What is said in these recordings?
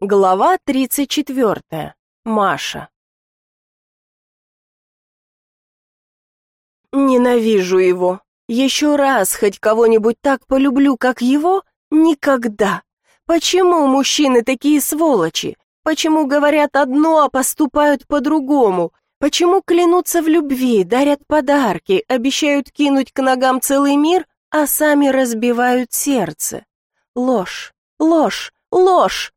Глава 34. Маша. Ненавижу его. Еще раз хоть кого-нибудь так полюблю, как его? Никогда. Почему мужчины такие сволочи? Почему говорят одно, а поступают по-другому? Почему клянутся в любви, дарят подарки, обещают кинуть к ногам целый мир, а сами разбивают сердце? Ложь, ложь, ложь!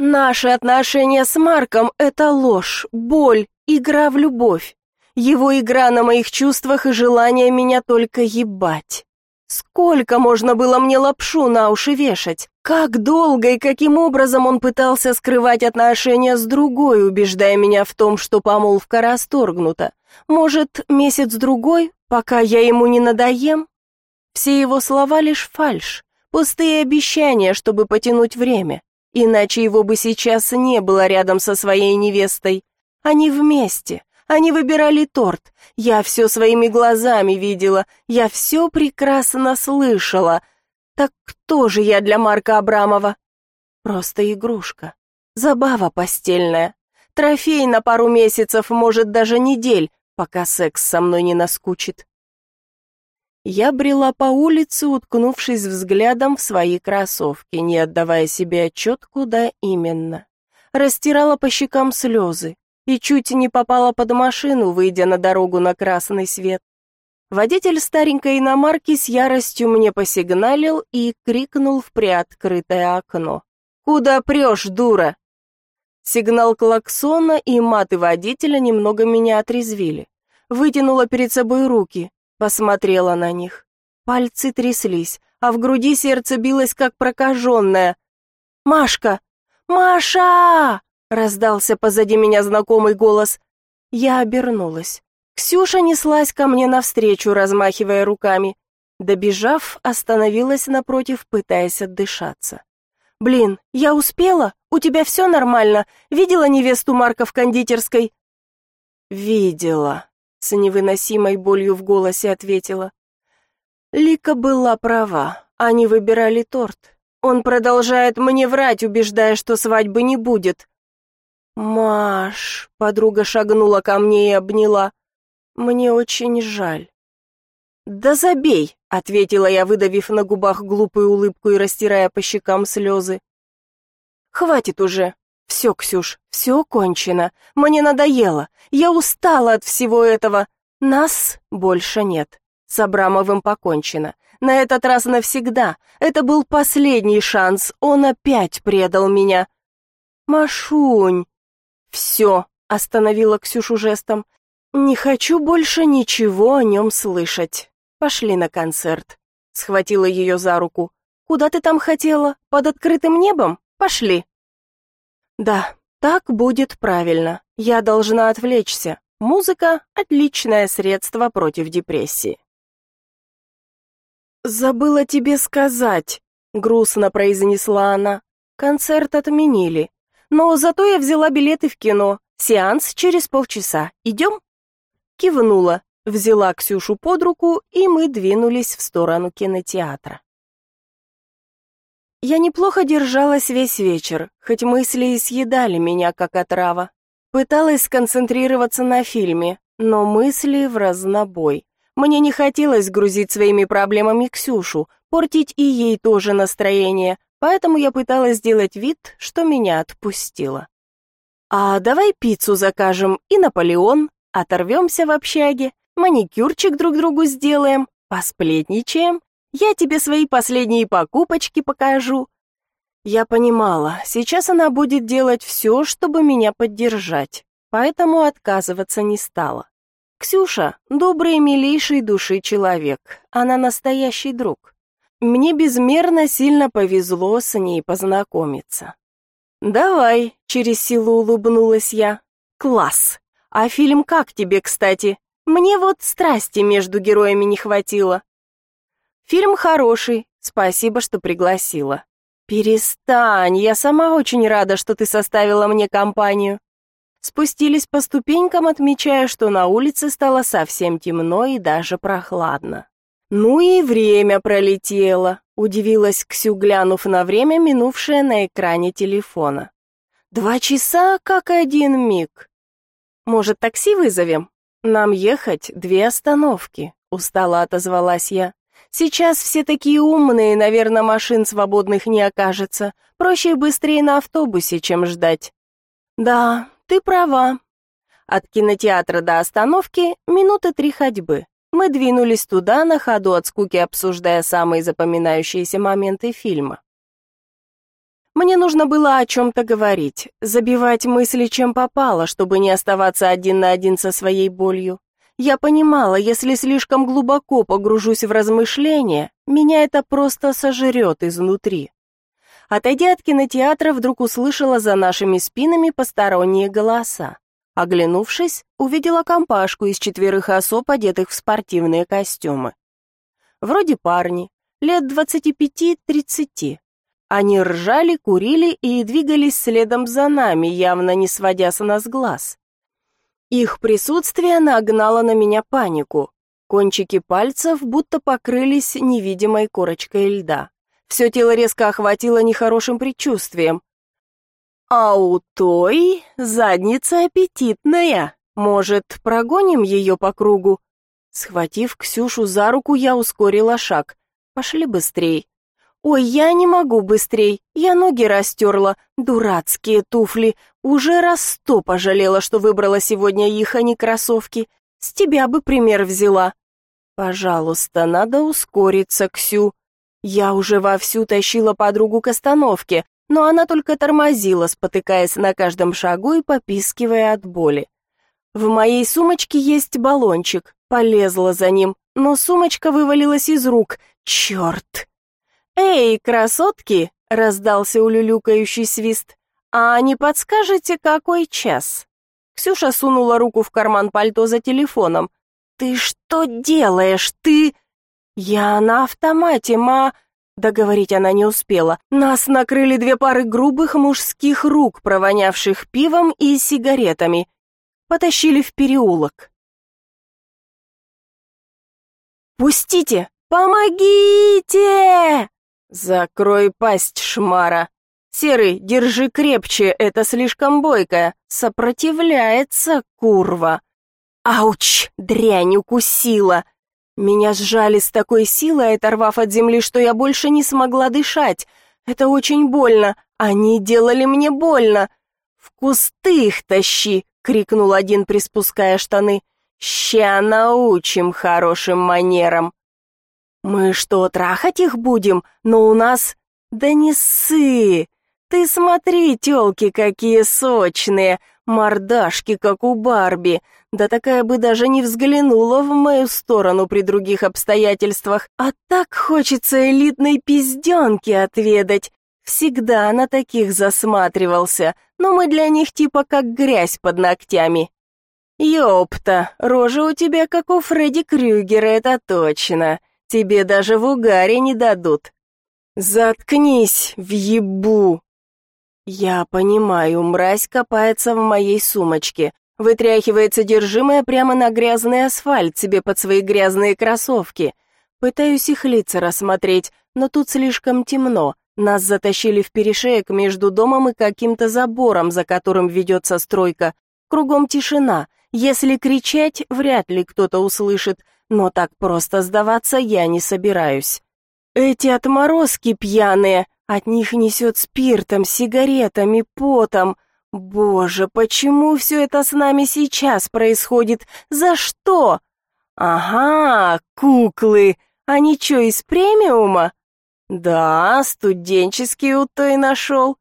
Наши отношения с Марком — это ложь, боль, игра в любовь. Его игра на моих чувствах и желание меня только ебать. Сколько можно было мне лапшу на уши вешать? Как долго и каким образом он пытался скрывать отношения с другой, убеждая меня в том, что помолвка расторгнута? Может, месяц-другой, пока я ему не надоем? Все его слова лишь фальшь, пустые обещания, чтобы потянуть время. Иначе его бы сейчас не было рядом со своей невестой. Они вместе, они выбирали торт. Я все своими глазами видела, я все прекрасно слышала. Так кто же я для Марка Абрамова? Просто игрушка, забава постельная, трофей на пару месяцев, может, даже недель, пока секс со мной не наскучит. Я брела по улице, уткнувшись взглядом в свои кроссовки, не отдавая себе отчет, куда именно. Растирала по щекам слезы и чуть не попала под машину, выйдя на дорогу на красный свет. Водитель старенькой иномарки с яростью мне посигналил и крикнул в приоткрытое окно. «Куда прешь, дура?» Сигнал клаксона и маты водителя немного меня отрезвили. Вытянула перед собой руки, Посмотрела на них. Пальцы тряслись, а в груди сердце билось, как прокаженное. «Машка! Маша!» — раздался позади меня знакомый голос. Я обернулась. Ксюша неслась ко мне навстречу, размахивая руками. Добежав, остановилась напротив, пытаясь отдышаться. «Блин, я успела? У тебя все нормально? Видела невесту Марка в кондитерской?» «Видела», с невыносимой болью в голосе ответила. Лика была права, они выбирали торт. Он продолжает мне врать, убеждая, что свадьбы не будет. «Маш», — подруга шагнула ко мне и обняла, — «мне очень жаль». «Да забей», — ответила я, выдавив на губах глупую улыбку и растирая по щекам слезы. «Хватит уже, «Все, Ксюш, все кончено. Мне надоело. Я устала от всего этого. Нас больше нет. С Абрамовым покончено. На этот раз навсегда. Это был последний шанс. Он опять предал меня». «Машунь!» «Все», — остановила Ксюшу жестом. «Не хочу больше ничего о нем слышать. Пошли на концерт». Схватила ее за руку. «Куда ты там хотела? Под открытым небом? Пошли». Да, так будет правильно. Я должна отвлечься. Музыка — отличное средство против депрессии. «Забыла тебе сказать», — грустно произнесла она. «Концерт отменили. Но зато я взяла билеты в кино. Сеанс через полчаса. Идем?» Кивнула, взяла Ксюшу под руку, и мы двинулись в сторону кинотеатра. Я неплохо держалась весь вечер, хоть мысли и съедали меня, как отрава. Пыталась сконцентрироваться на фильме, но мысли в разнобой. Мне не хотелось грузить своими проблемами Ксюшу, портить и ей тоже настроение, поэтому я пыталась сделать вид, что меня отпустило. «А давай пиццу закажем и Наполеон, оторвемся в общаге, маникюрчик друг другу сделаем, посплетничаем, я тебе свои последние покупочки покажу». Я понимала, сейчас она будет делать все, чтобы меня поддержать, поэтому отказываться не стала. Ксюша — добрый милейший души человек, она настоящий друг. Мне безмерно сильно повезло с ней познакомиться. «Давай», — через силу улыбнулась я. «Класс! А фильм как тебе, кстати? Мне вот страсти между героями не хватило. Фильм хороший, спасибо, что пригласила. Перестань, я сама очень рада, что ты составила мне компанию. Спустились по ступенькам, отмечая, что на улице стало совсем темно и даже прохладно. Ну и время пролетело, удивилась Ксю, глянув на время, минувшее на экране телефона. Два часа, как один миг. Может, такси вызовем? Нам ехать две остановки, устало отозвалась я. Сейчас все такие умные, наверное, машин свободных не окажется. Проще и быстрее на автобусе, чем ждать. Да, ты права. От кинотеатра до остановки минуты три ходьбы. Мы двинулись туда, на ходу от скуки обсуждая самые запоминающиеся моменты фильма. Мне нужно было о чем-то говорить, забивать мысли чем попало, чтобы не оставаться один на один со своей болью. Я понимала, если слишком глубоко погружусь в размышления, меня это просто сожрет изнутри. Отойдя от кинотеатра, вдруг услышала за нашими спинами посторонние голоса. Оглянувшись, увидела компашку из четверых особ, одетых в спортивные костюмы. Вроде парни, лет двадцати пяти-тридцати. Они ржали, курили и двигались следом за нами, явно не сводя с нас глаз. Их присутствие нагнало на меня панику. Кончики пальцев будто покрылись невидимой корочкой льда. Все тело резко охватило нехорошим предчувствием. А у той задница аппетитная. Может, прогоним ее по кругу? Схватив Ксюшу за руку, я ускорила шаг. Пошли быстрей. Ой, я не могу быстрей. Я ноги растерла. Дурацкие туфли. Уже раз сто пожалела, что выбрала сегодня их, а не кроссовки. С тебя бы пример взяла. Пожалуйста, надо ускориться, Ксю. Я уже вовсю тащила подругу к остановке, но она только тормозила, спотыкаясь на каждом шагу и попискивая от боли. В моей сумочке есть баллончик, полезла за ним, но сумочка вывалилась из рук. Черт! «Эй, красотки!» — раздался улюлюкающий свист. «А не подскажете, какой час?» Ксюша сунула руку в карман пальто за телефоном. «Ты что делаешь? Ты...» «Я на автомате, ма...» Договорить она не успела. Нас накрыли две пары грубых мужских рук, провонявших пивом и сигаретами. Потащили в переулок. «Пустите! Помогите!» «Закрой пасть, шмара!» «Серый, держи крепче, это слишком бойкая. Сопротивляется, курва!» «Ауч! Дрянь укусила!» Меня сжали с такой силой, оторвав от земли, что я больше не смогла дышать. Это очень больно. Они делали мне больно. «В кусты их тащи!» — крикнул один, приспуская штаны. «Ща научим хорошим манерам!» «Мы что, трахать их будем? Но у нас...» «Да не ссы! Ты смотри, тёлки, какие сочные! Мордашки, как у Барби! Да такая бы даже не взглянула в мою сторону при других обстоятельствах. А так хочется элитной пизденки отведать. Всегда на таких засматривался, но мы для них типа как грязь под ногтями. Ёпта, рожа у тебя как у Фредди Крюгера, это точно. Тебе даже в угаре не дадут. Заткнись, въебу. Я понимаю, мразь копается в моей сумочке. Вытряхивает содержимое прямо на грязный асфальт себе под свои грязные кроссовки. Пытаюсь их лица рассмотреть, но тут слишком темно. Нас затащили в перешеек между домом и каким-то забором, за которым ведется стройка. Кругом тишина. Если кричать, вряд ли кто-то услышит, но так просто сдаваться я не собираюсь. Эти отморозки пьяные, от них несет спиртом, сигаретами, потом. Боже, почему все это с нами сейчас происходит? За что? Ага, куклы. Они что, из премиума? Да, студенческий у той нашел.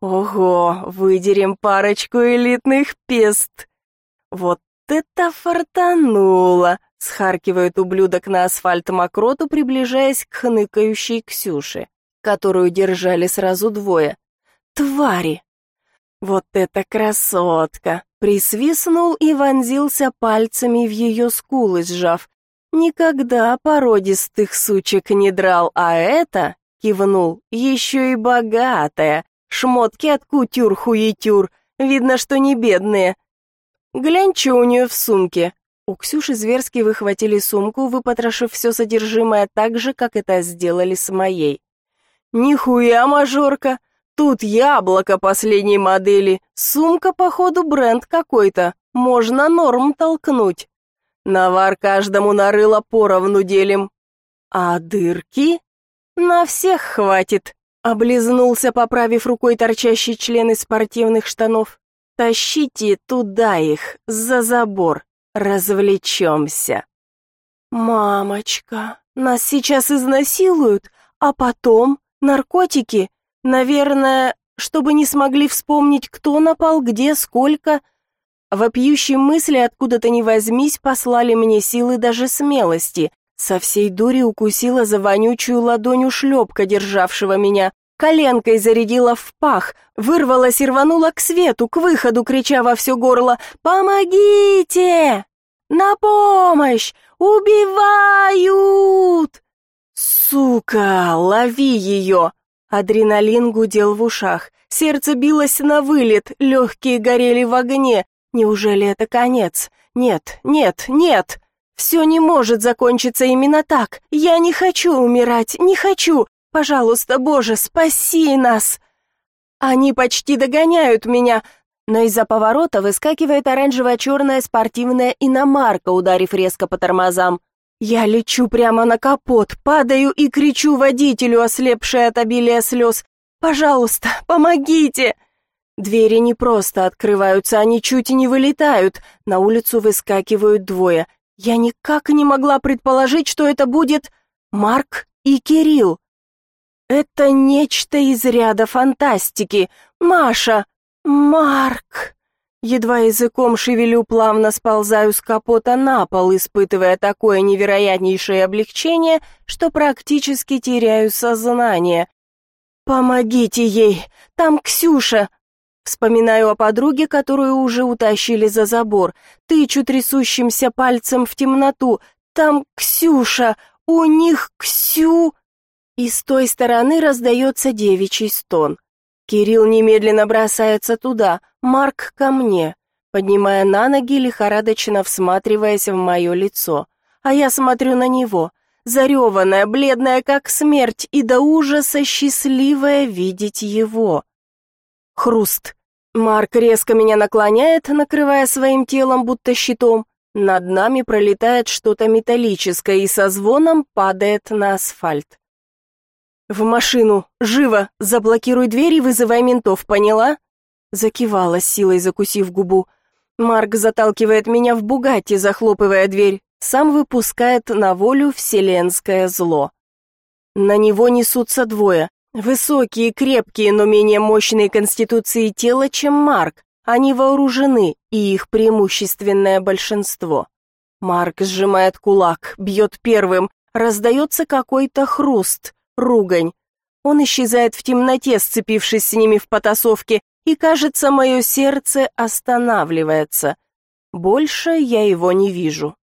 Ого, выдерем парочку элитных пест. Вот это фартануло, схаркивает ублюдок на асфальт мокроту, приближаясь к хныкающей Ксюше, которую держали сразу двое. Твари! Вот эта красотка! Присвистнул и вонзился пальцами в ее скулы, сжав. Никогда породистых сучек не драл, а это, кивнул, еще и богатая. Шмотки от кутюр-хуетюр, видно, что не бедные. Глянь, что у нее в сумке. У Ксюши зверски выхватили сумку, выпотрошив все содержимое так же, как это сделали с моей. «Нихуя, мажорка! Тут яблоко последней модели, сумка, походу, бренд какой-то, можно норм толкнуть. Навар каждому нарыло поровну делим. А дырки? На всех хватит!» Облизнулся, поправив рукой торчащий член из спортивных штанов. «Тащите туда их, за забор, развлечемся». «Мамочка, нас сейчас изнасилуют, а потом наркотики? Наверное, чтобы не смогли вспомнить, кто напал, где, сколько...» Вопиющие мысли откуда-то не возьмись послали мне силы даже смелости. Со всей дури укусила за вонючую ладонь шлепка, державшего меня. Коленкой зарядила в пах, вырвалась и рванула к свету, к выходу, крича во все горло «Помогите! На помощь! Убивают!» «Сука, лови ее!» Адреналин гудел в ушах, сердце билось на вылет, легкие горели в огне. Неужели это конец? Нет, нет, нет! Все не может закончиться именно так. Я не хочу умирать, не хочу. Пожалуйста, Боже, спаси нас. Они почти догоняют меня, но из-за поворота выскакивает оранжево-черная спортивная иномарка, ударив резко по тормозам. Я лечу прямо на капот, падаю и кричу водителю, ослепшая от обилия слез. «Пожалуйста, помогите!» Двери не просто открываются, они чуть не вылетают. На улицу выскакивают двое. Я никак не могла предположить, что это будет Марк и Кирилл. Это нечто из ряда фантастики. Маша! Марк! Едва языком шевелю, плавно сползаю с капота на пол, испытывая такое невероятнейшее облегчение, что практически теряю сознание. «Помогите ей! Там Ксюша! Вспоминаю о подруге, которую уже утащили за забор. Тычу трясущимся пальцем в темноту. Там Ксюша! У них Ксю... И с той стороны раздается девичий стон. Кирилл немедленно бросается туда, Марк ко мне, поднимая на ноги, лихорадочно всматриваясь в мое лицо. А я смотрю на него, зареванная, бледная как смерть и до ужаса счастливая видеть его. Хруст. Марк резко меня наклоняет, накрывая своим телом будто щитом. Над нами пролетает что-то металлическое и со звоном падает на асфальт. «В машину! Живо! Заблокируй дверь и вызывай ментов, поняла?» Закивала, силой закусив губу. Марк заталкивает меня в «Бугатти», захлопывая дверь. Сам выпускает на волю вселенское зло. На него несутся двое. Высокие, крепкие, но менее мощные конституции тела, чем Марк. Они вооружены, и их преимущественное большинство. Марк сжимает кулак, бьет первым, раздается какой-то хруст, ругань. Он исчезает в темноте, сцепившись с ними в потасовке, и, кажется, мое сердце останавливается. Больше я его не вижу.